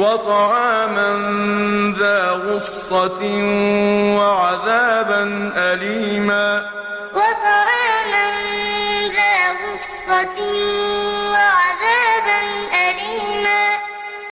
وَطَعَامًا ذَا غُصَّةٍ وَعَذَابًا أَلِيمًا. وَطَعَامًا ذَا غُصَّةٍ